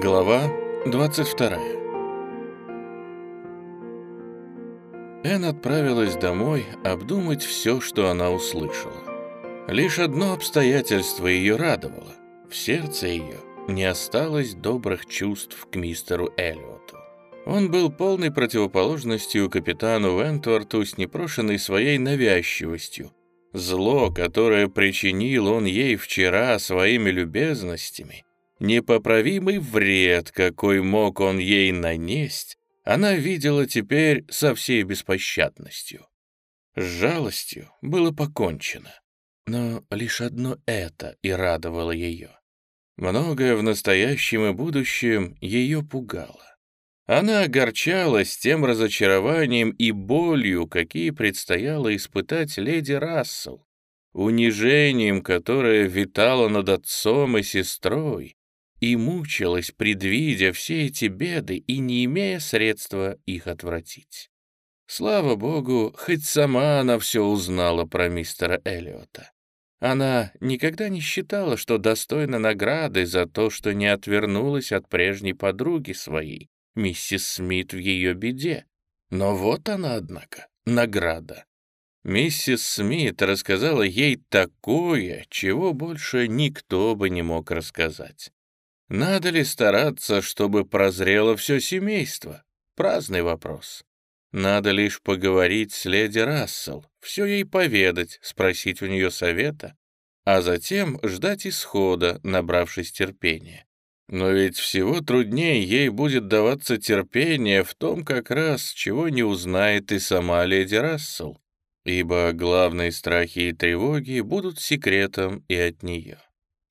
Глава 22 Энн отправилась домой обдумать все, что она услышала. Лишь одно обстоятельство ее радовало. В сердце ее не осталось добрых чувств к мистеру Эллиоту. Он был полной противоположностью капитану Вентворту с непрошенной своей навязчивостью. Зло, которое причинил он ей вчера своими любезностями, непоправимый вред, какой мог он ей нанесть, она видела теперь со всей беспощадностью. С жалостью было покончено. Но лишь одно это и радовало ее. Многое в настоящем и будущем ее пугало. Она огорчалась тем разочарованием и болью, какие предстояло испытать леди Рассел, унижением, которое витало над отцом и сестрой, и мучилась, предвидя все эти беды и не имея средства их отвратить. Слава богу, хоть сама она все узнала про мистера Эллиота. Она никогда не считала, что достойна награды за то, что не отвернулась от прежней подруги своей, миссис Смит в ее беде. Но вот она, однако, награда. Миссис Смит рассказала ей такое, чего больше никто бы не мог рассказать. Надо ли стараться, чтобы прозрело все семейство? Праздный вопрос. Надо лишь поговорить с леди Рассел, все ей поведать, спросить у нее совета, а затем ждать исхода, набравшись терпения. Но ведь всего труднее ей будет даваться терпение в том как раз, чего не узнает и сама леди Рассел, ибо главные страхи и тревоги будут секретом и от нее.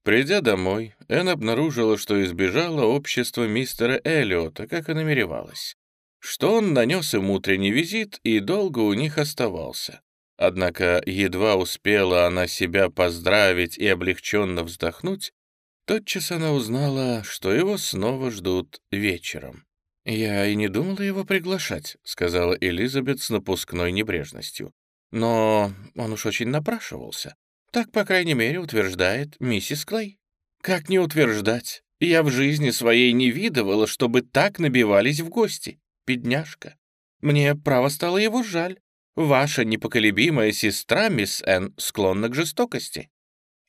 Придя домой, Энн обнаружила, что избежала общества мистера Эллиота, как и намеревалась, что он нанес им утренний визит и долго у них оставался. Однако едва успела она себя поздравить и облегченно вздохнуть, Тотчас она узнала, что его снова ждут вечером. «Я и не думала его приглашать», — сказала Элизабет с напускной небрежностью. «Но он уж очень напрашивался. Так, по крайней мере, утверждает миссис Клей». «Как не утверждать? Я в жизни своей не видывала, чтобы так набивались в гости. Бедняжка. Мне, право, стало его жаль. Ваша непоколебимая сестра, мисс Энн, склонна к жестокости».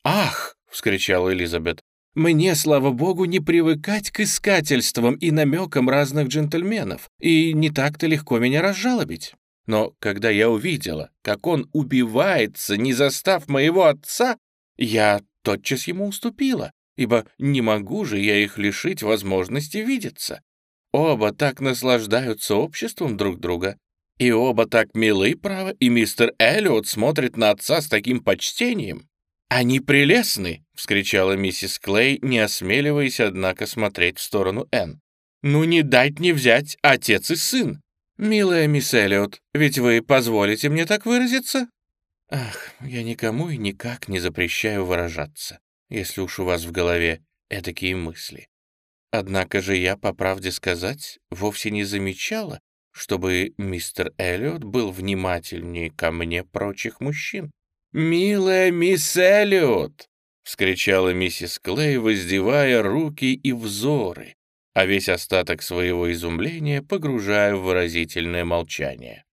«Ах!» — вскричала Элизабет. Мне, слава богу, не привыкать к искательствам и намекам разных джентльменов, и не так-то легко меня разжалобить. Но когда я увидела, как он убивается, не застав моего отца, я тотчас ему уступила, ибо не могу же я их лишить возможности видеться. Оба так наслаждаются обществом друг друга, и оба так милы, право, и мистер Эллиот смотрит на отца с таким почтением. «Они прелестны!» — вскричала миссис Клей, не осмеливаясь, однако, смотреть в сторону Энн. «Ну не дать не взять отец и сын! Милая мисс Эллиот, ведь вы позволите мне так выразиться?» «Ах, я никому и никак не запрещаю выражаться, если уж у вас в голове эдакие мысли. Однако же я, по правде сказать, вовсе не замечала, чтобы мистер Эллиот был внимательнее ко мне прочих мужчин. «Милая мисс Эллиот!» — вскричала миссис Клей, воздевая руки и взоры, а весь остаток своего изумления погружая в выразительное молчание.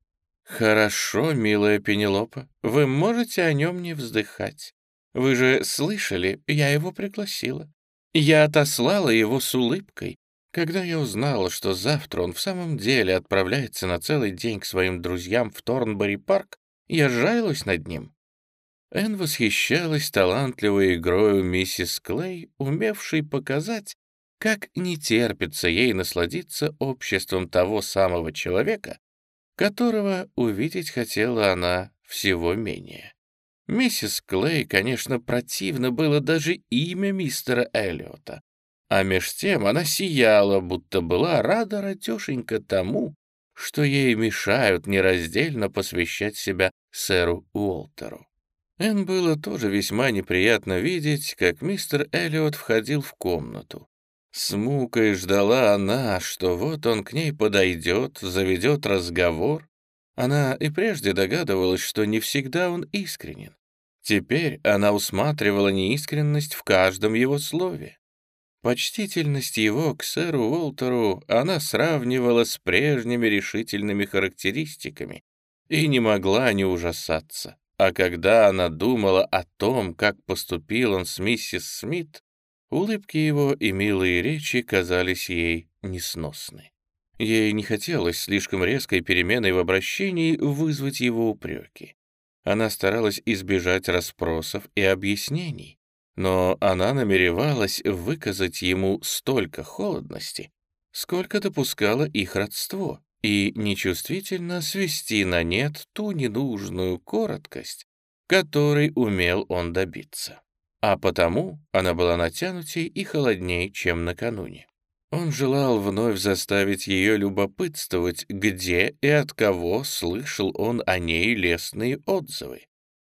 «Хорошо, милая Пенелопа, вы можете о нем не вздыхать. Вы же слышали, я его пригласила. Я отослала его с улыбкой, когда я узнала, что завтра он в самом деле отправляется на целый день к своим друзьям в Торнбери-парк, я жалилась над ним. Энн восхищалась талантливой игрою миссис Клей, умевшей показать, как не терпится ей насладиться обществом того самого человека, которого увидеть хотела она всего менее. Миссис Клей, конечно, противно было даже имя мистера Эллиота, а меж тем она сияла, будто была рада радешенько тому, что ей мешают нераздельно посвящать себя сэру Уолтеру. Энн было тоже весьма неприятно видеть, как мистер Эллиот входил в комнату. С мукой ждала она, что вот он к ней подойдет, заведет разговор. Она и прежде догадывалась, что не всегда он искренен. Теперь она усматривала неискренность в каждом его слове. Почтительность его к сэру Уолтеру она сравнивала с прежними решительными характеристиками и не могла не ужасаться. А когда она думала о том, как поступил он с миссис Смит, улыбки его и милые речи казались ей несносны. Ей не хотелось слишком резкой переменой в обращении вызвать его упреки. Она старалась избежать расспросов и объяснений, но она намеревалась выказать ему столько холодности, сколько допускало их родство, и нечувствительно свести на нет ту ненужную короткость, которой умел он добиться. А потому она была натянутей и холодней, чем накануне. Он желал вновь заставить ее любопытствовать, где и от кого слышал он о ней лестные отзывы.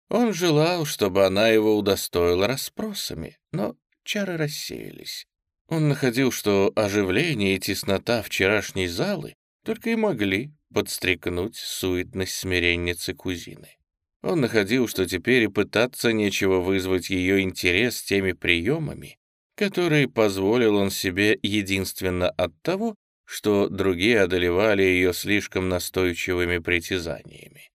Он желал, чтобы она его удостоила расспросами, но чары рассеялись. Он находил, что оживление и теснота вчерашней залы только и могли подстрекнуть суетность смиренницы кузины. Он находил, что теперь и пытаться нечего вызвать ее интерес теми приемами, который позволил он себе единственно от того, что другие одолевали ее слишком настойчивыми притязаниями.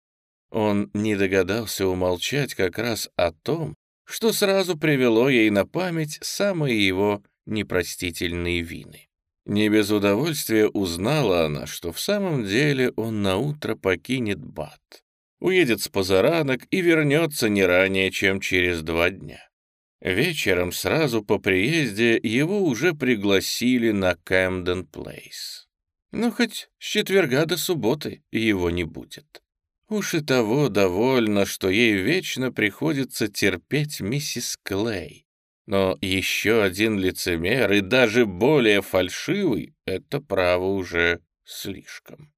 Он не догадался умолчать как раз о том, что сразу привело ей на память самые его непростительные вины. Не без удовольствия узнала она, что в самом деле он наутро покинет Бат, уедет с позаранок и вернется не ранее, чем через два дня. Вечером сразу по приезде его уже пригласили на Кэмден Плейс. Но хоть с четверга до субботы его не будет. Уж и того довольно, что ей вечно приходится терпеть миссис Клей. Но еще один лицемер и даже более фальшивый — это право уже слишком.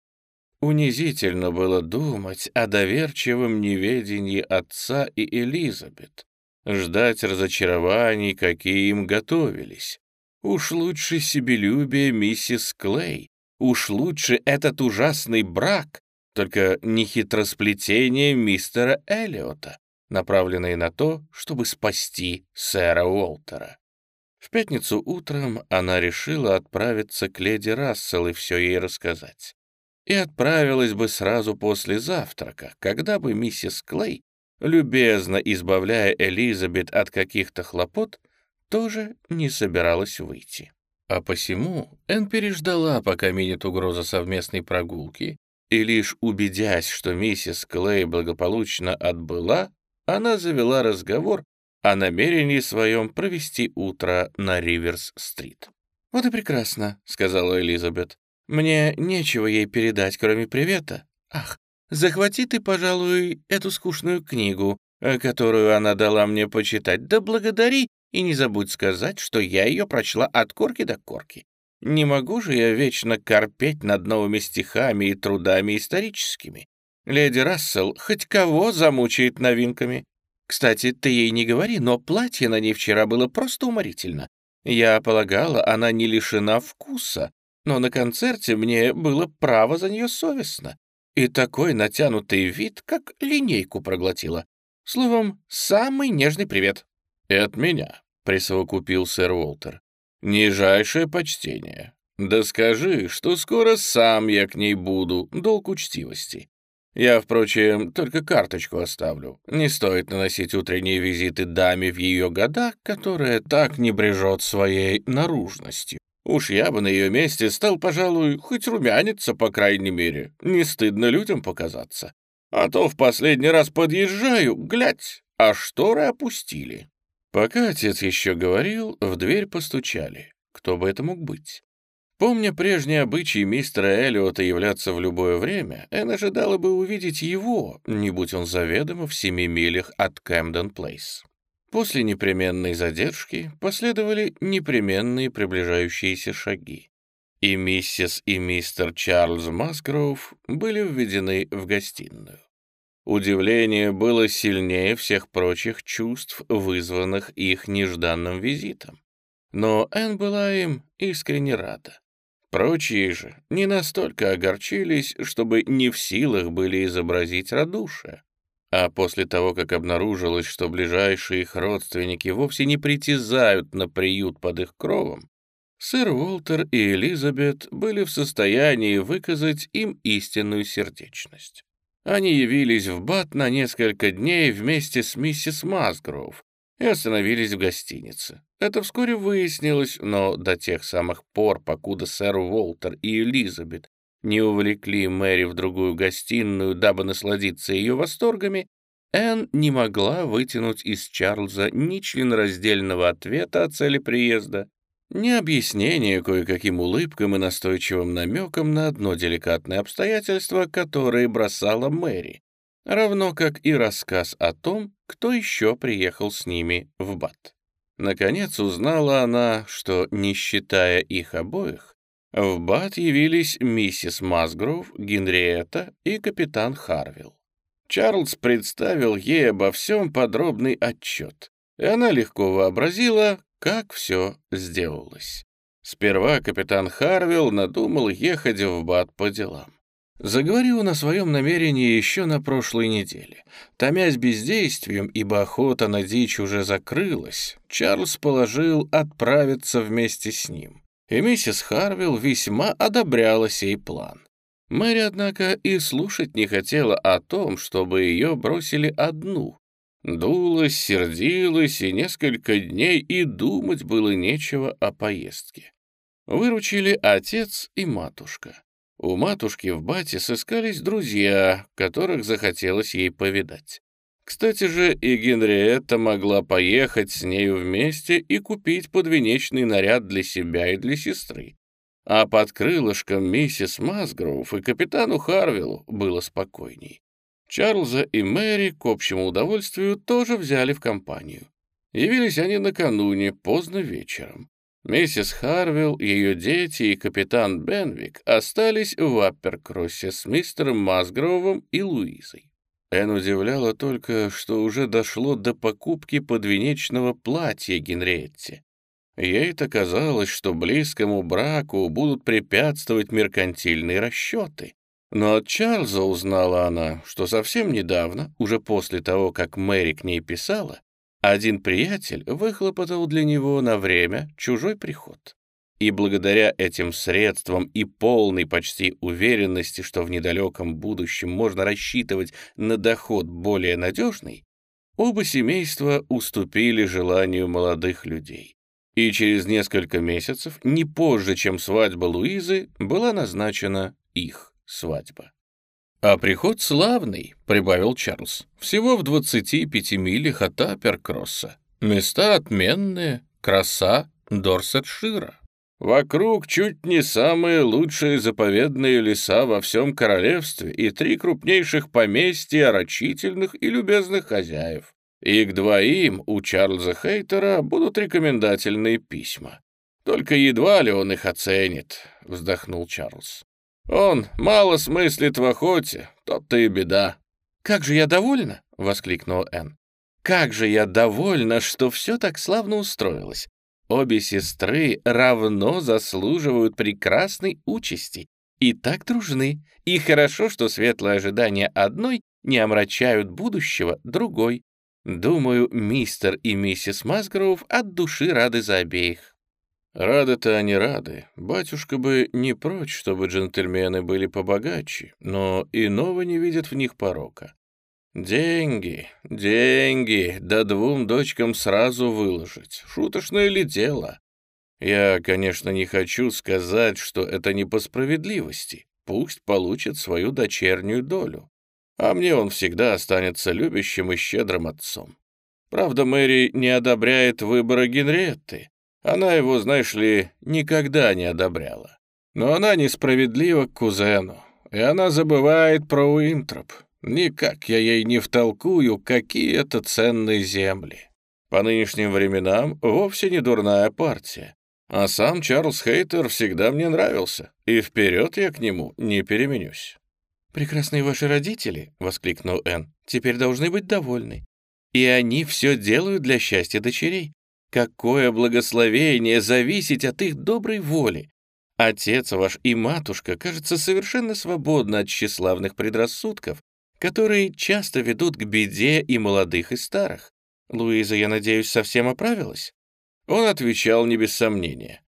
Унизительно было думать о доверчивом неведении отца и Элизабет, ждать разочарований, какие им готовились. Уж лучше себелюбие миссис Клей, уж лучше этот ужасный брак, только не хитросплетение мистера Эллиота, направленные на то, чтобы спасти сэра Уолтера. В пятницу утром она решила отправиться к леди Рассел и все ей рассказать. И отправилась бы сразу после завтрака, когда бы миссис Клей любезно избавляя Элизабет от каких-то хлопот, тоже не собиралась выйти. А посему Энн переждала, пока минет угроза совместной прогулки, и лишь убедясь, что миссис Клей благополучно отбыла, она завела разговор о намерении своем провести утро на Риверс-стрит. «Вот и прекрасно», — сказала Элизабет. «Мне нечего ей передать, кроме привета. Ах, Захвати ты, пожалуй, эту скучную книгу, э, которую она дала мне почитать, да благодари и не забудь сказать, что я ее прочла от корки до корки. Не могу же я вечно корпеть над новыми стихами и трудами историческими. Леди Рассел хоть кого замучает новинками. Кстати, ты ей не говори, но платье на ней вчера было просто уморительно. Я полагала, она не лишена вкуса, но на концерте мне было право за нее совестно и такой натянутый вид, как линейку проглотила. Словом, самый нежный привет. «И от меня», — присовокупил сэр Уолтер. «Нижайшее почтение. Да скажи, что скоро сам я к ней буду, долг учтивости. Я, впрочем, только карточку оставлю. Не стоит наносить утренние визиты даме в ее годах, которая так не брежет своей наружностью. Уж я бы на ее месте стал, пожалуй, хоть румяниться, по крайней мере. Не стыдно людям показаться. А то в последний раз подъезжаю, глядь, а шторы опустили. Пока отец еще говорил, в дверь постучали. Кто бы это мог быть? Помня прежние обычаи мистера Эллиота являться в любое время, Энн ожидала бы увидеть его, не будь он заведомо в семи милях от Кэмден-Плейс. После непременной задержки последовали непременные приближающиеся шаги, и миссис и мистер Чарльз Масгроув были введены в гостиную. Удивление было сильнее всех прочих чувств, вызванных их нежданным визитом. Но Энн была им искренне рада. Прочие же не настолько огорчились, чтобы не в силах были изобразить радушие. А после того, как обнаружилось, что ближайшие их родственники вовсе не притязают на приют под их кровом, сэр Уолтер и Элизабет были в состоянии выказать им истинную сердечность. Они явились в Бат на несколько дней вместе с миссис Масгроув и остановились в гостинице. Это вскоре выяснилось, но до тех самых пор, покуда сэр Уолтер и Элизабет не увлекли Мэри в другую гостиную, дабы насладиться ее восторгами, Энн не могла вытянуть из Чарльза ни членораздельного ответа о цели приезда, ни объяснения кое-каким улыбкам и настойчивым намекам на одно деликатное обстоятельство, которое бросала Мэри, равно как и рассказ о том, кто еще приехал с ними в Бат. Наконец узнала она, что, не считая их обоих, в Бат явились миссис Масгров, Генриетта и капитан Харвилл. Чарльз представил ей обо всем подробный отчет, и она легко вообразила, как все сделалось. Сперва капитан Харвилл надумал ехать в Бат по делам. Заговорил он о своем намерении еще на прошлой неделе. Томясь бездействием, ибо охота на дичь уже закрылась, Чарльз положил отправиться вместе с ним и миссис Харвилл весьма одобряла сей план. Мэри, однако, и слушать не хотела о том, чтобы ее бросили одну. Дулась, сердилась, и несколько дней и думать было нечего о поездке. Выручили отец и матушка. У матушки в бате сыскались друзья, которых захотелось ей повидать. Кстати же, и Генриетта могла поехать с нею вместе и купить подвенечный наряд для себя и для сестры. А под крылышком миссис Масгроув и капитану Харвиллу было спокойней. Чарльза и Мэри к общему удовольствию тоже взяли в компанию. Явились они накануне, поздно вечером. Миссис Харвилл, ее дети и капитан Бенвик остались в Апперкроссе с мистером Масгровым и Луизой. Эн удивляло только, что уже дошло до покупки подвенечного платья Генриетте. Ей-то казалось, что близкому браку будут препятствовать меркантильные расчеты. Но от Чарльза узнала она, что совсем недавно, уже после того, как Мэри к ней писала, один приятель выхлопотал для него на время чужой приход. И благодаря этим средствам и полной почти уверенности, что в недалеком будущем можно рассчитывать на доход более надежный, оба семейства уступили желанию молодых людей. И через несколько месяцев, не позже, чем свадьба Луизы, была назначена их свадьба. «А приход славный», — прибавил Чарльз, — «всего в 25 милях от Аперкросса. Места отменные, краса Дорсетшира». Вокруг чуть не самые лучшие заповедные леса во всем королевстве и три крупнейших поместья рачительных и любезных хозяев. И к двоим у Чарльза Хейтера будут рекомендательные письма. Только едва ли он их оценит, — вздохнул Чарльз. Он мало смыслит в охоте, тот-то и беда. «Как же я довольна!» — воскликнул Энн. «Как же я довольна, что все так славно устроилось. Обе сестры равно заслуживают прекрасной участи и так дружны, и хорошо, что светлые ожидания одной не омрачают будущего другой. Думаю, мистер и миссис Масгроув от души рады за обеих. Рады-то они рады. Батюшка бы не прочь, чтобы джентльмены были побогаче, но иного не видят в них порока. Деньги, деньги, да двум дочкам сразу выложить. Шуточное ли дело? Я, конечно, не хочу сказать, что это не по справедливости. Пусть получит свою дочернюю долю. А мне он всегда останется любящим и щедрым отцом. Правда, Мэри не одобряет выбора Генриетты. Она его, знаешь ли, никогда не одобряла. Но она несправедлива к кузену, и она забывает про Уинтроп. Никак я ей не втолкую, какие это ценные земли. По нынешним временам вовсе не дурная партия. А сам Чарльз Хейтер всегда мне нравился, и вперед я к нему не переменюсь. «Прекрасные ваши родители», — воскликнул Энн, — «теперь должны быть довольны. И они все делают для счастья дочерей. Какое благословение зависеть от их доброй воли. Отец ваш и матушка, кажется, совершенно свободны от тщеславных предрассудков которые часто ведут к беде и молодых, и старых. Луиза, я надеюсь, совсем оправилась?» Он отвечал не без сомнения.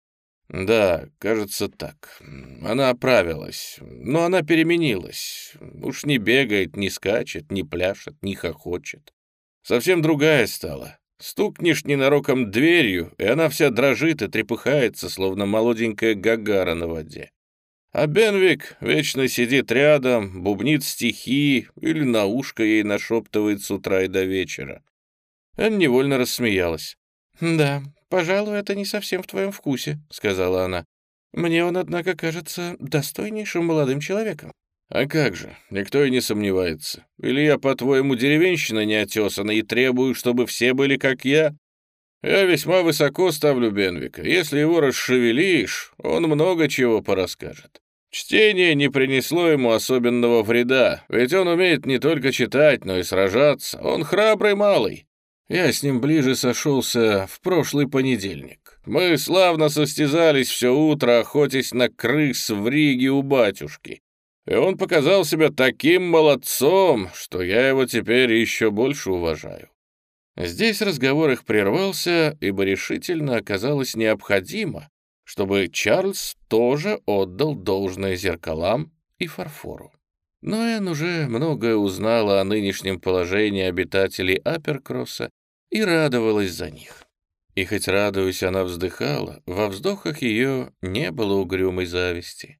«Да, кажется так. Она оправилась, но она переменилась. Уж не бегает, не скачет, не пляшет, не хохочет. Совсем другая стала. Стукнешь ненароком дверью, и она вся дрожит и трепыхается, словно молоденькая гагара на воде. А Бенвик вечно сидит рядом, бубнит стихи или на ушко ей нашептывает с утра и до вечера. Энн невольно рассмеялась. «Да, «Пожалуй, это не совсем в твоем вкусе», — сказала она. «Мне он, однако, кажется достойнейшим молодым человеком». «А как же, никто и не сомневается. Или я, по-твоему, деревенщина неотесана и требую, чтобы все были как я? Я весьма высоко ставлю Бенвика. Если его расшевелишь, он много чего порасскажет. Чтение не принесло ему особенного вреда, ведь он умеет не только читать, но и сражаться. Он храбрый малый. Я с ним ближе сошелся в прошлый понедельник. Мы славно состязались все утро, охотясь на крыс в Риге у батюшки. И он показал себя таким молодцом, что я его теперь еще больше уважаю. Здесь разговор их прервался, ибо решительно оказалось необходимо, чтобы Чарльз тоже отдал должное зеркалам и фарфору. Но Энн уже многое узнала о нынешнем положении обитателей Аперкросса и радовалась за них. И хоть радуясь, она вздыхала, во вздохах ее не было угрюмой зависти.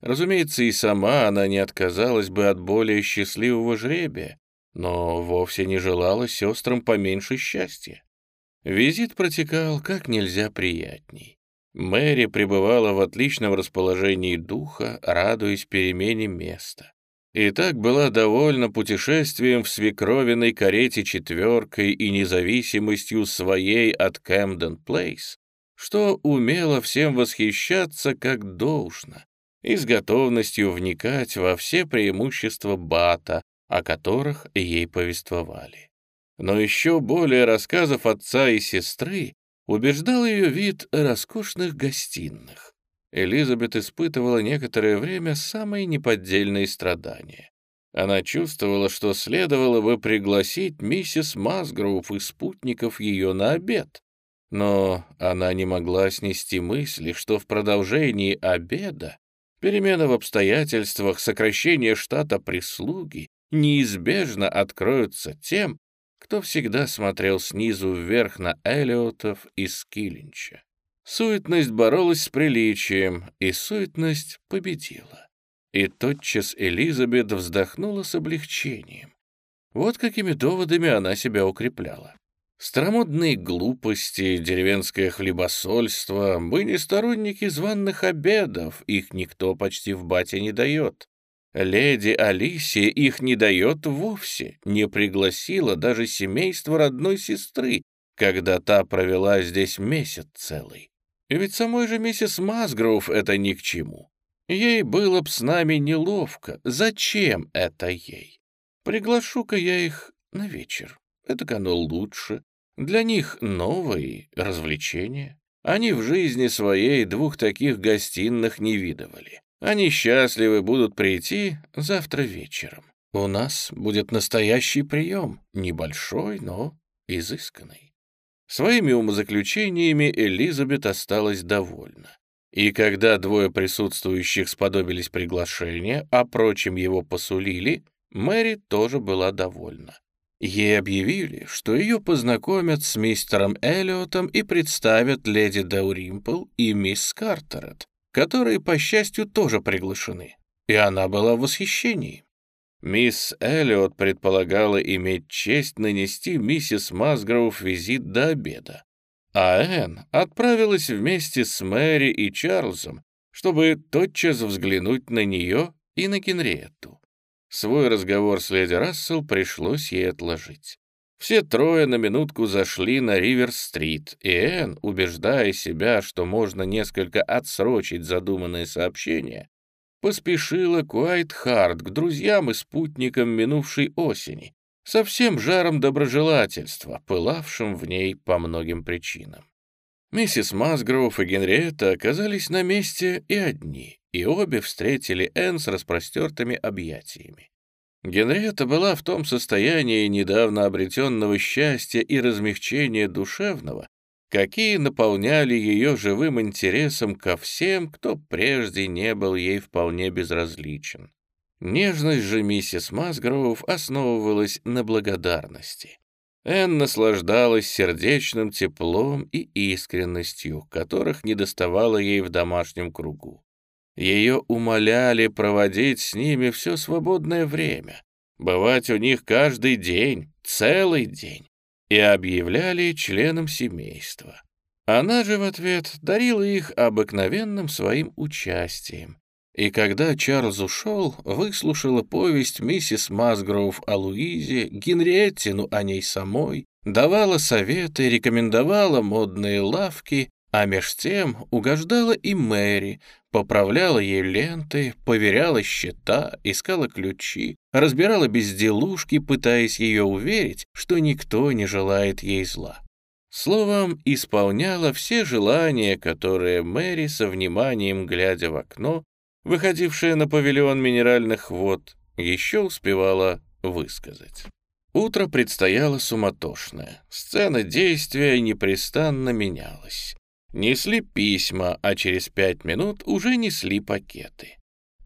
Разумеется, и сама она не отказалась бы от более счастливого жребия, но вовсе не желала сестрам поменьше счастья. Визит протекал как нельзя приятней. Мэри пребывала в отличном расположении духа, радуясь перемене места и так была довольна путешествием в свекровиной карете четверкой и независимостью своей от Кэмден Плейс, что умела всем восхищаться как должно и с готовностью вникать во все преимущества Бата, о которых ей повествовали. Но еще более рассказов отца и сестры убеждал ее вид роскошных гостиных. Элизабет испытывала некоторое время самые неподдельные страдания. Она чувствовала, что следовало бы пригласить миссис Масгроув и спутников ее на обед. Но она не могла снести мысли, что в продолжении обеда перемена в обстоятельствах, сокращение штата прислуги неизбежно откроются тем, кто всегда смотрел снизу вверх на Эллиотов и Скиллинча. Суетность боролась с приличием, и суетность победила. И тотчас Элизабет вздохнула с облегчением. Вот какими доводами она себя укрепляла. Старомодные глупости, деревенское хлебосольство, не сторонники званных обедов, их никто почти в бате не дает. Леди Алисия их не дает вовсе, не пригласила даже семейство родной сестры, когда та провела здесь месяц целый. Ведь самой же миссис Масгроув это ни к чему. Ей было б с нами неловко. Зачем это ей? Приглашу-ка я их на вечер. Это оно лучше. Для них новые развлечения. Они в жизни своей двух таких гостиных не видывали. Они счастливы будут прийти завтра вечером. У нас будет настоящий прием, небольшой, но изысканный. Своими умозаключениями Элизабет осталась довольна. И когда двое присутствующих сподобились приглашения, а прочим его посулили, Мэри тоже была довольна. Ей объявили, что ее познакомят с мистером Эллиотом и представят леди Дауримпл и мисс Картерет, которые, по счастью, тоже приглашены. И она была в восхищении. Мисс Эллиот предполагала иметь честь нанести миссис Масгроув визит до обеда, а Энн отправилась вместе с Мэри и Чарльзом, чтобы тотчас взглянуть на нее и на Генриетту. Свой разговор с леди Рассел пришлось ей отложить. Все трое на минутку зашли на Ривер-стрит, и Энн, убеждая себя, что можно несколько отсрочить задуманное сообщение, поспешила к Уайт-Харт, к друзьям и спутникам минувшей осени, со всем жаром доброжелательства, пылавшим в ней по многим причинам. Миссис Масгроув и Генриетта оказались на месте и одни, и обе встретили Энн с распростертыми объятиями. Генриетта была в том состоянии недавно обретенного счастья и размягчения душевного, какие наполняли ее живым интересом ко всем, кто прежде не был ей вполне безразличен. Нежность же миссис Масгроув основывалась на благодарности. Энн наслаждалась сердечным теплом и искренностью, которых не доставало ей в домашнем кругу. Ее умоляли проводить с ними все свободное время, бывать у них каждый день, целый день, и объявляли членам семейства. Она же в ответ дарила их обыкновенным своим участием, и когда Чарльз ушел, выслушала повесть миссис Масгроув о Луизе, Генриеттину о ней самой, давала советы, рекомендовала модные лавки, а меж тем угождала и Мэри, поправляла ей ленты, поверяла счета, искала ключи, разбирала безделушки, пытаясь ее уверить, что никто не желает ей зла. Словом, исполняла все желания, которые Мэри со вниманием, глядя в окно, выходившая на павильон минеральных вод, еще успевала высказать. Утро предстояло суматошное. Сцена действия непрестанно менялась. Несли письма, а через пять минут уже несли пакеты.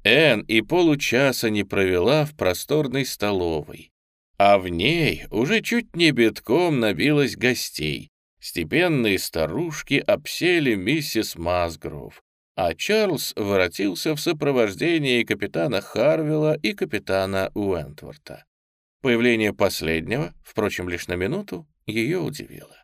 Энн и получаса не провела в просторной столовой, а в ней уже чуть не битком набилось гостей. Степенные старушки обсели миссис Масгров, а Чарльз воротился в сопровождении капитана Харвилла и капитана Уэнтворта. Появление последнего, впрочем, лишь на минуту, ее удивило.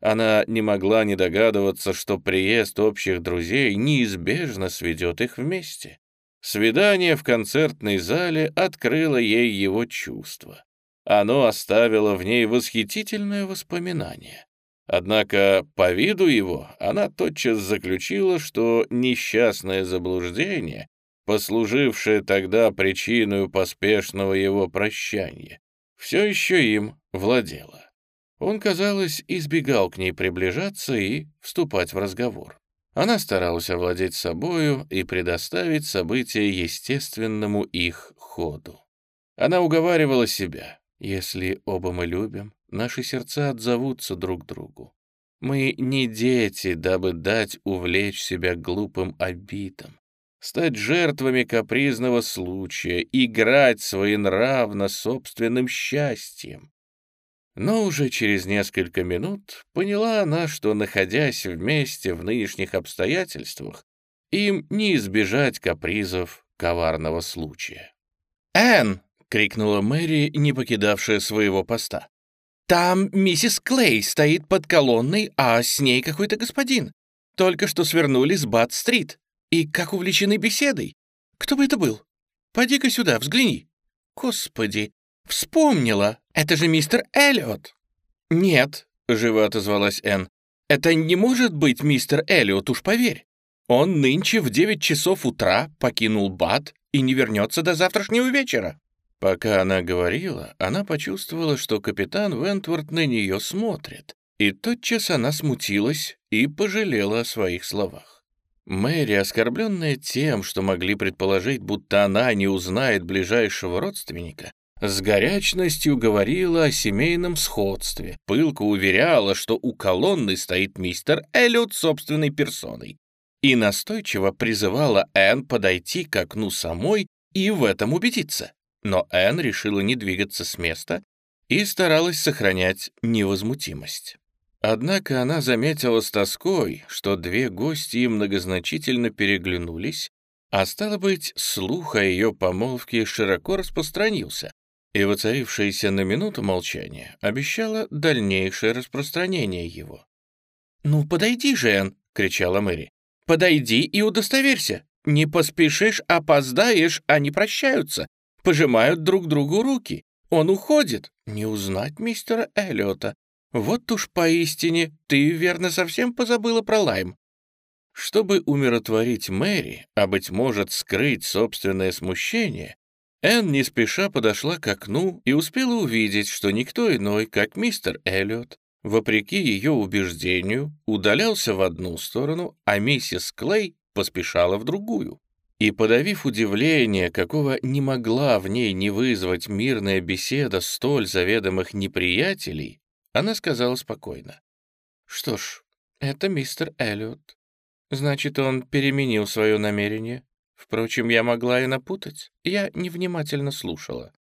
Она не могла не догадываться, что приезд общих друзей неизбежно сведет их вместе. Свидание в концертной зале открыло ей его чувство. Оно оставило в ней восхитительное воспоминание. Однако по виду его она тотчас заключила, что несчастное заблуждение, послужившее тогда причиной поспешного его прощания, все еще им владело. Он, казалось, избегал к ней приближаться и вступать в разговор. Она старалась овладеть собою и предоставить события естественному их ходу. Она уговаривала себя, если оба мы любим, наши сердца отзовутся друг другу. Мы не дети, дабы дать увлечь себя глупым обидам, стать жертвами капризного случая, играть своенравно собственным счастьем. Но уже через несколько минут поняла она, что, находясь вместе в нынешних обстоятельствах, им не избежать капризов коварного случая. «Энн!» — крикнула Мэри, не покидавшая своего поста. «Там миссис Клей стоит под колонной, а с ней какой-то господин. Только что свернули с Бат-стрит. И как увлечены беседой. Кто бы это был? Поди-ка сюда, взгляни. Господи, вспомнила. Это же мистер Эллиот. Нет, живо отозвалась Энн. Это не может быть мистер Эллиот, уж поверь. Он нынче в девять часов утра покинул Бат и не вернется до завтрашнего вечера». Пока она говорила, она почувствовала, что капитан Вентворд на нее смотрит, и тотчас она смутилась и пожалела о своих словах. Мэри, оскорбленная тем, что могли предположить, будто она не узнает ближайшего родственника, с горячностью говорила о семейном сходстве, пылко уверяла, что у колонны стоит мистер Эллиот собственной персоной, и настойчиво призывала Энн подойти к окну самой и в этом убедиться. Но Энн решила не двигаться с места и старалась сохранять невозмутимость. Однако она заметила с тоской, что две гости многозначительно переглянулись, а стало быть, слух о ее помолвке широко распространился, и воцарившееся на минуту молчание обещало дальнейшее распространение его. «Ну, подойди же, Энн!» — кричала Мэри. Подойди и удостоверься. Не поспешишь, опоздаешь, они прощаются. Пожимают друг другу руки. Он уходит. Не узнать мистера Эллиота. Вот уж поистине, ты, верно, совсем позабыла про Лайм. Чтобы умиротворить Мэри, а, быть может, скрыть собственное смущение, Энн не спеша подошла к окну и успела увидеть, что никто иной, как мистер Эллиот, вопреки ее убеждению, удалялся в одну сторону, а миссис Клей поспешала в другую. И, подавив удивление, какого не могла в ней не вызвать мирная беседа столь заведомых неприятелей, она сказала спокойно. «Что ж, это мистер Эллиот. Значит, он переменил свое намерение. Впрочем, я могла и напутать. Я невнимательно слушала».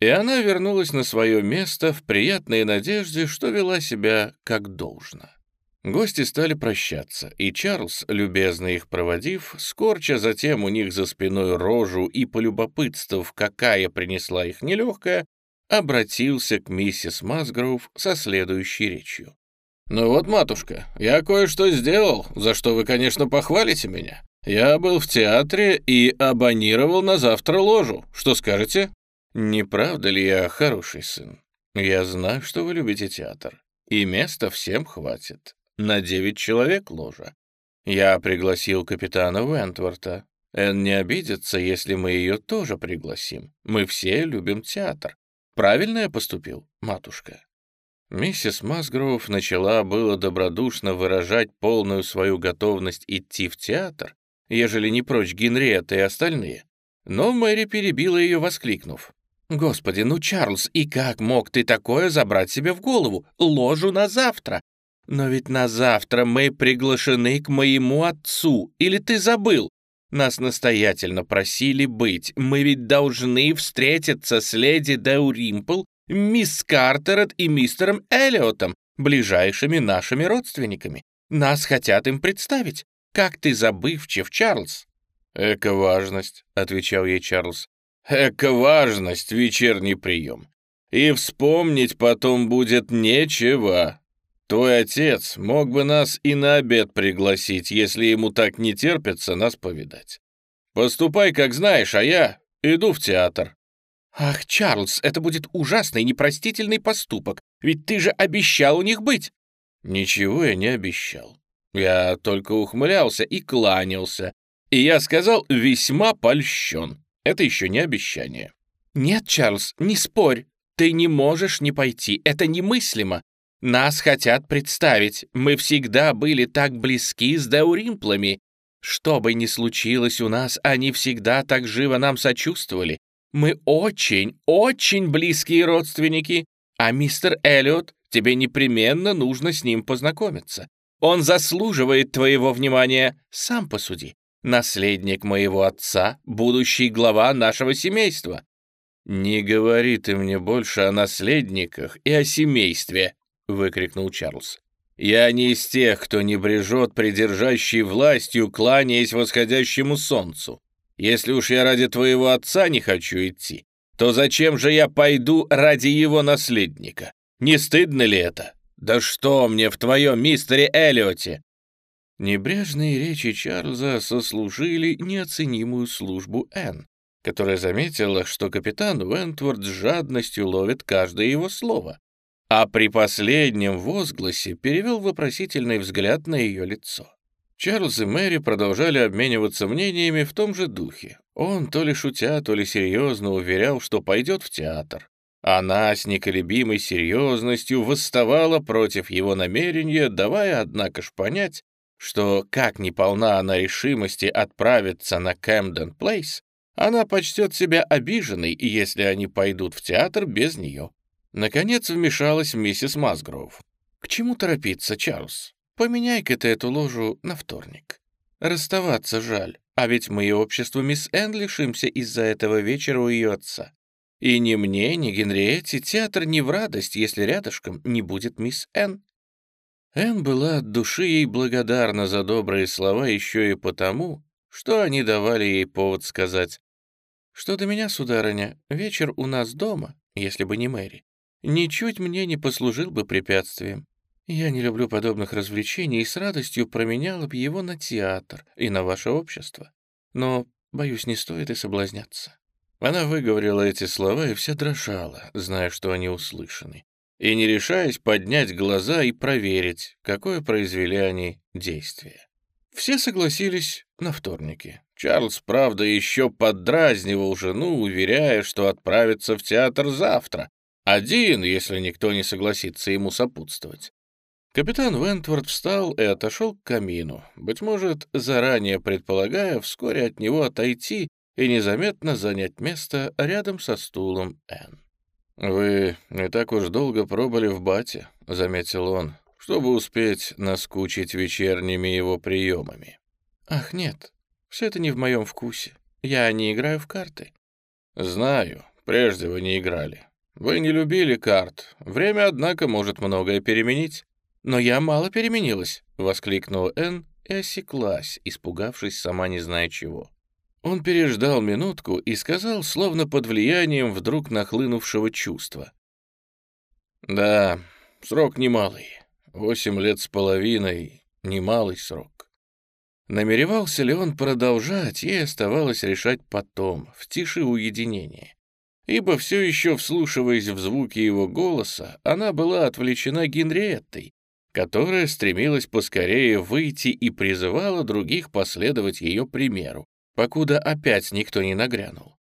И она вернулась на свое место в приятной надежде, что вела себя как должно. Гости стали прощаться, и Чарльз, любезно их проводив, скорча затем у них за спиной рожу и полюбопытствов, какая принесла их нелегкая, обратился к миссис Масгроув со следующей речью. «Ну вот, матушка, я кое-что сделал, за что вы, конечно, похвалите меня. Я был в театре и абонировал на завтра ложу. Что скажете?» «Не правда ли я хороший сын? Я знаю, что вы любите театр, и места всем хватит на девять человек ложа. Я пригласил капитана Вентворта. Эн не обидится, если мы ее тоже пригласим. Мы все любим театр. Правильно я поступил, матушка?» Миссис Масгроув начала было добродушно выражать полную свою готовность идти в театр, ежели не прочь Генриетта и остальные. Но Мэри перебила ее, воскликнув. «Господи, ну, Чарльз, и как мог ты такое забрать себе в голову? Ложу на завтра! Но ведь на завтра мы приглашены к моему отцу, или ты забыл? Нас настоятельно просили быть. Мы ведь должны встретиться с леди Дауримпл, мисс Картерет и мистером Эллиотом, ближайшими нашими родственниками. Нас хотят им представить. Как ты забывчив, Чарльз?» «Эко-важность», — отвечал ей Чарльз. «Эко-важность, вечерний прием. И вспомнить потом будет нечего. Твой отец мог бы нас и на обед пригласить, если ему так не терпится нас повидать. Поступай, как знаешь, а я иду в театр». «Ах, Чарльз, это будет ужасный, непростительный поступок, ведь ты же обещал у них быть». «Ничего я не обещал. Я только ухмылялся и кланялся. И я сказал, весьма польщен. Это еще не обещание». «Нет, Чарльз, не спорь. Ты не можешь не пойти. Это немыслимо. Нас хотят представить. Мы всегда были так близки с Дауримплами. Что бы ни случилось у нас, они всегда так живо нам сочувствовали. Мы очень, очень близкие родственники. А мистер Эллиот, тебе непременно нужно с ним познакомиться. Он заслуживает твоего внимания. Сам посуди. Наследник моего отца, будущий глава нашего семейства. Не говори ты мне больше о наследниках и о семействе, — выкрикнул Чарльз. «Я не из тех, кто не брежет придержащей властью, кланяясь восходящему солнцу. Если уж я ради твоего отца не хочу идти, то зачем же я пойду ради его наследника? Не стыдно ли это? Да что мне в твоем мистере Эллиоте?» Небрежные речи Чарльза сослужили неоценимую службу Энн, которая заметила, что капитан Вентворд с жадностью ловит каждое его слово а при последнем возгласе перевел вопросительный взгляд на ее лицо. Чарльз и Мэри продолжали обмениваться мнениями в том же духе. Он то ли шутя, то ли серьезно уверял, что пойдет в театр. Она с неколебимой серьезностью восставала против его намерения, давая, однако ж, понять, что, как ни полна она решимости отправиться на Кэмден Плейс, она почтет себя обиженной, если они пойдут в театр без нее. Наконец вмешалась миссис Масгроув. «К чему торопиться, Чарльз? Поменяй-ка ты эту ложу на вторник. Расставаться жаль, а ведь мы и общество мисс Энн лишимся из-за этого вечера у ее отца. И ни мне, ни Генриетте театр не в радость, если рядышком не будет мисс Энн». Энн была от души ей благодарна за добрые слова еще и потому, что они давали ей повод сказать. «Что до меня, сударыня, вечер у нас дома, если бы не Мэри, ничуть мне не послужил бы препятствием. Я не люблю подобных развлечений и с радостью променяла бы его на театр и на ваше общество. Но, боюсь, не стоит и соблазняться». Она выговорила эти слова и вся дрожала, зная, что они услышаны, и не решаясь поднять глаза и проверить, какое произвели они действие. Все согласились на вторнике. Чарльз, правда, еще поддразнивал жену, уверяя, что отправится в театр завтра, один, если никто не согласится ему сопутствовать. Капитан Вентворд встал и отошел к камину, быть может, заранее предполагая вскоре от него отойти и незаметно занять место рядом со стулом Энн. «Вы не так уж долго пробыли в бате», — заметил он, чтобы успеть наскучить вечерними его приемами. «Ах, нет, все это не в моем вкусе. Я не играю в карты». «Знаю, прежде вы не играли. Вы не любили карт. Время, однако, может многое переменить». «Но я мало переменилась», — воскликнула Энн и осеклась, испугавшись сама не зная чего. Он переждал минутку и сказал, словно под влиянием вдруг нахлынувшего чувства. «Да, срок немалый. Восемь лет с половиной — немалый срок». Намеревался ли он продолжать, ей оставалось решать потом, в тиши уединения. Ибо все еще, вслушиваясь в звуки его голоса, она была отвлечена Генриеттой, которая стремилась поскорее выйти и призывала других последовать ее примеру, покуда опять никто не нагрянул.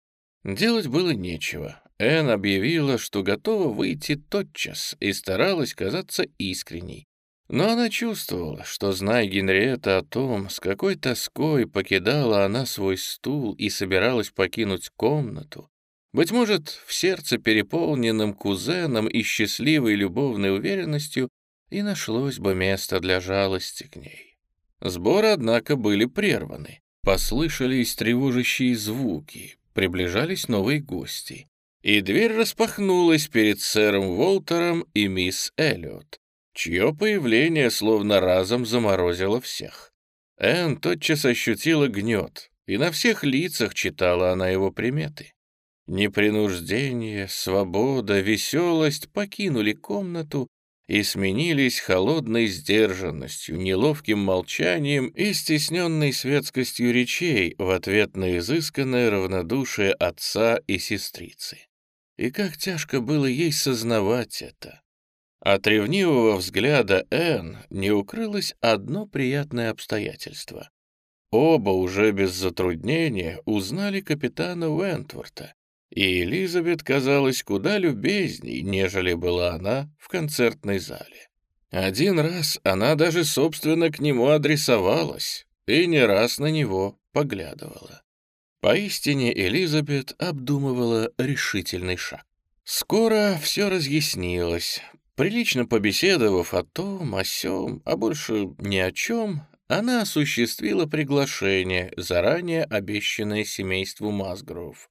Делать было нечего. Энн объявила, что готова выйти тотчас и старалась казаться искренней. Но она чувствовала, что, зная Генриетта о том, с какой тоской покидала она свой стул и собиралась покинуть комнату, быть может, в сердце переполненным кузеном и счастливой любовной уверенностью и нашлось бы место для жалости к ней. Сборы, однако, были прерваны. Послышались тревожащие звуки, приближались новые гости. И дверь распахнулась перед сэром Волтером и мисс Эллиот, чье появление словно разом заморозило всех. Энн тотчас ощутила гнет, и на всех лицах читала она его приметы. Непринуждение, свобода, веселость покинули комнату и сменились холодной сдержанностью, неловким молчанием и стесненной светскостью речей в ответ на изысканное равнодушие отца и сестрицы. И как тяжко было ей сознавать это. От ревнивого взгляда Энн не укрылось одно приятное обстоятельство. Оба уже без затруднения узнали капитана Уэнтворта, и Элизабет казалась куда любезней, нежели была она в концертной зале. Один раз она даже, собственно, к нему адресовалась и не раз на него поглядывала. Поистине Элизабет обдумывала решительный шаг. Скоро все разъяснилось. Прилично побеседовав о том, о сём, а больше ни о чем, она осуществила приглашение, заранее обещанное семейству Мазгров.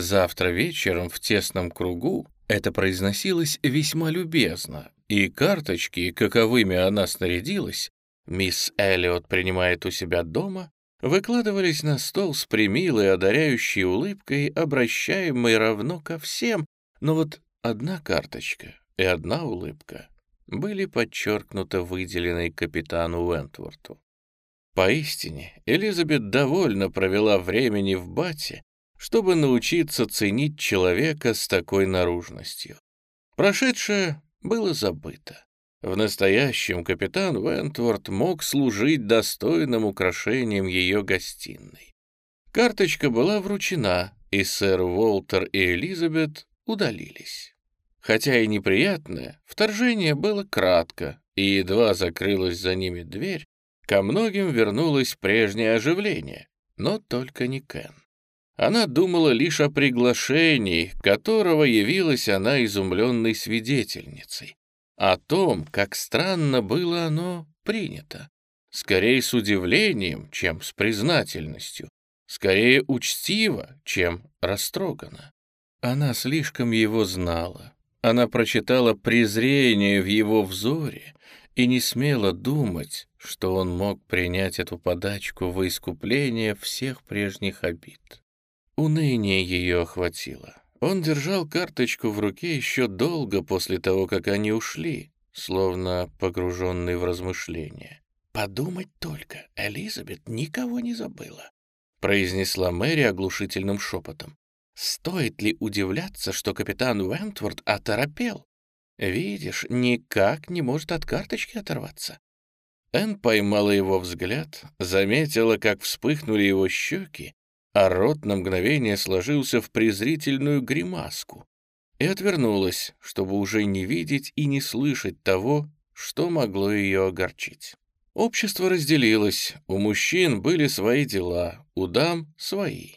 Завтра вечером в тесном кругу это произносилось весьма любезно, и карточки, каковыми она снарядилась, мисс Эллиот принимает у себя дома, выкладывались на стол с примилой, одаряющей улыбкой, обращаемой равно ко всем, но вот одна карточка и одна улыбка были подчеркнуто выделенной капитану Уэнтворту. Поистине, Элизабет довольно провела времени в бате, чтобы научиться ценить человека с такой наружностью. Прошедшее было забыто. В настоящем капитан Вентворд мог служить достойным украшением ее гостиной. Карточка была вручена, и сэр Уолтер и Элизабет удалились. Хотя и неприятное, вторжение было кратко, и едва закрылась за ними дверь, ко многим вернулось прежнее оживление, но только не Кен. Она думала лишь о приглашении, которого явилась она изумленной свидетельницей. О том, как странно было оно принято. Скорее с удивлением, чем с признательностью. Скорее учтиво, чем растроганно. Она слишком его знала. Она прочитала презрение в его взоре и не смела думать, что он мог принять эту подачку во искупление всех прежних обид. Уныние ее охватило. Он держал карточку в руке еще долго после того, как они ушли, словно погруженный в размышления. «Подумать только, Элизабет никого не забыла», — произнесла Мэри оглушительным шепотом. «Стоит ли удивляться, что капитан Уэнтворд оторопел? Видишь, никак не может от карточки оторваться». Энн поймала его взгляд, заметила, как вспыхнули его щеки, а рот на мгновение сложился в презрительную гримаску и отвернулась, чтобы уже не видеть и не слышать того, что могло ее огорчить. Общество разделилось, у мужчин были свои дела, у дам — свои.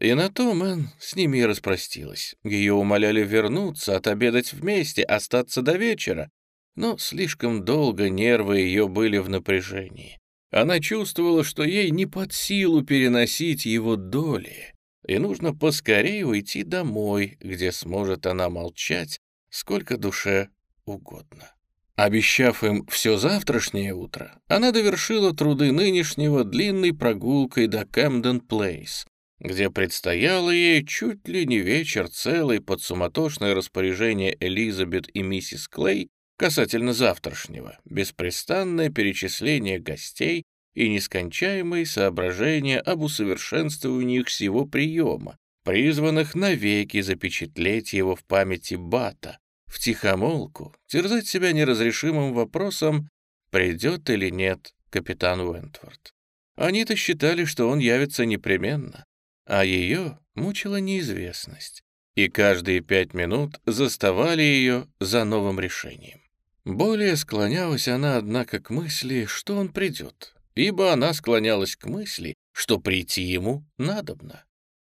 И на то Мэн с ними и распростилась. Ее умоляли вернуться, отобедать вместе, остаться до вечера. Но слишком долго нервы ее были в напряжении. Она чувствовала, что ей не под силу переносить его доли, и нужно поскорее уйти домой, где сможет она молчать, сколько душе угодно. Обещав им все завтрашнее утро, она довершила труды нынешнего длинной прогулкой до Кэмден Плейс, где предстояло ей чуть ли не вечер целый под суматошное распоряжение Элизабет и миссис Клей касательно завтрашнего, беспрестанное перечисление гостей и нескончаемые соображения об усовершенствовании всего приема, призванных навеки запечатлеть его в памяти Бата, в тихомолку терзать себя неразрешимым вопросом, придет или нет капитан Уэнтворд. Они-то считали, что он явится непременно, а ее мучила неизвестность, и каждые пять минут заставали ее за новым решением. Более склонялась она, однако, к мысли, что он придет, ибо она склонялась к мысли, что прийти ему надобно.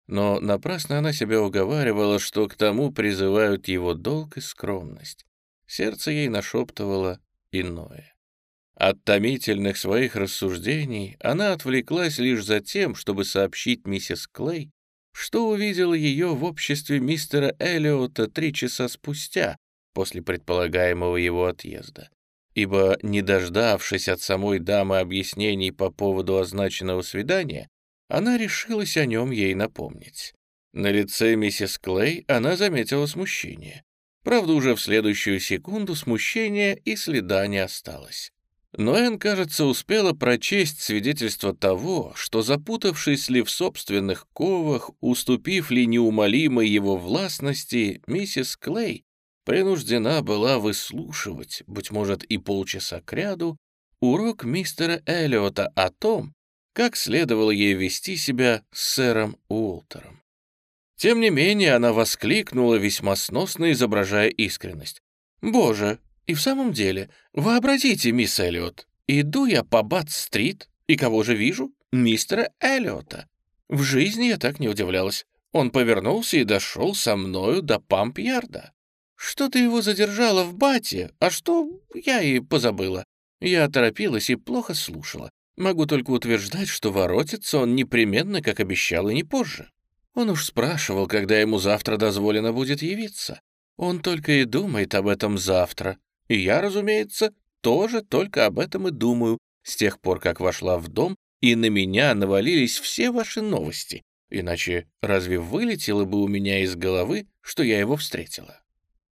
Но напрасно она себя уговаривала, что к тому призывают его долг и скромность. Сердце ей нашептывало иное. От томительных своих рассуждений она отвлеклась лишь за тем, чтобы сообщить миссис Клей, что увидела ее в обществе мистера Эллиота три часа спустя, после предполагаемого его отъезда. Ибо, не дождавшись от самой дамы объяснений по поводу означенного свидания, она решилась о нем ей напомнить. На лице миссис Клей она заметила смущение. Правда, уже в следующую секунду смущения и следа не осталось. Но Энн, кажется, успела прочесть свидетельство того, что, запутавшись ли в собственных ковах, уступив ли неумолимой его властности, миссис Клей принуждена была выслушивать, быть может, и полчаса кряду, урок мистера Эллиота о том, как следовало ей вести себя с сэром Уолтером. Тем не менее, она воскликнула, весьма сносно изображая искренность. «Боже, и в самом деле, вообразите, мисс Эллиот, иду я по Бат-стрит, и кого же вижу? Мистера Эллиота. В жизни я так не удивлялась. Он повернулся и дошел со мною до Памп-Ярда. Что-то его задержало в Бате, а что, я и позабыла. Я торопилась и плохо слушала. Могу только утверждать, что воротится он непременно, как обещал, и не позже. Он уж спрашивал, когда ему завтра дозволено будет явиться. Он только и думает об этом завтра. И я, разумеется, тоже только об этом и думаю, с тех пор, как вошла в дом, и на меня навалились все ваши новости. Иначе разве вылетело бы у меня из головы, что я его встретила?